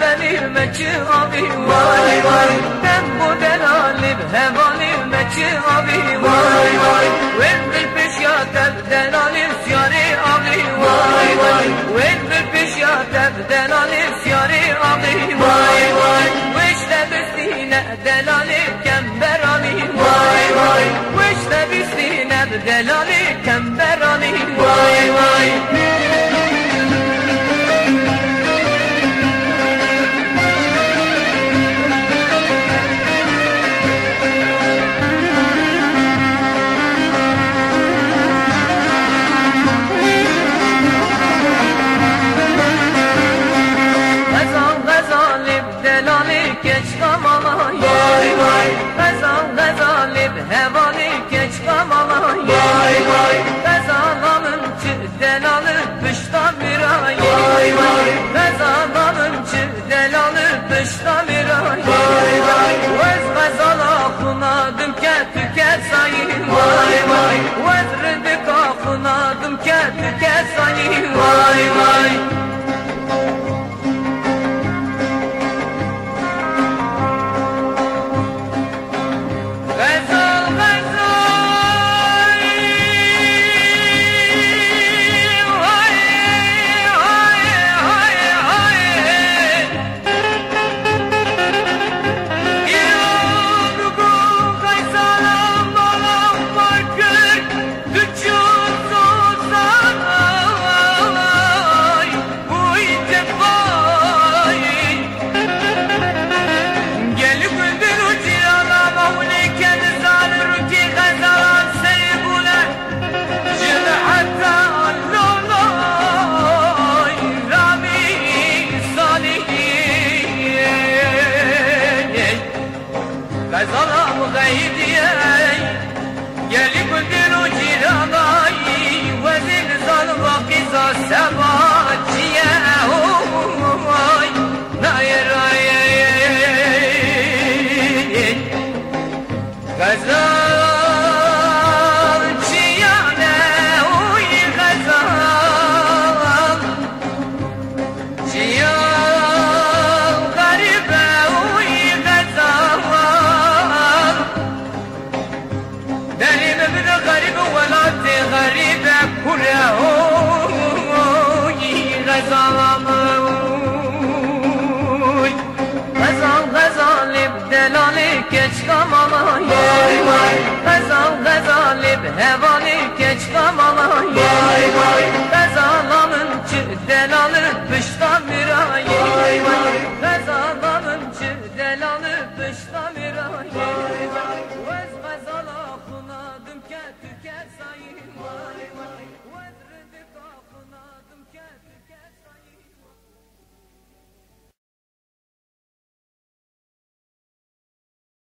benim abi vay vay Ben bu delalim hevalim abi vay vay Wenn will ich ja der delalim yari abi vay vay Wenn will ich ja der delalim yari abi vay vay Ve işte biz yine delalim geç kamala Vay vay. Gazal gazalib hevali geç kamala Vay vay. Gazal alınçı delalı dışta bir ay Vay vay. Gazal alınçı delalı dışta bir وزرع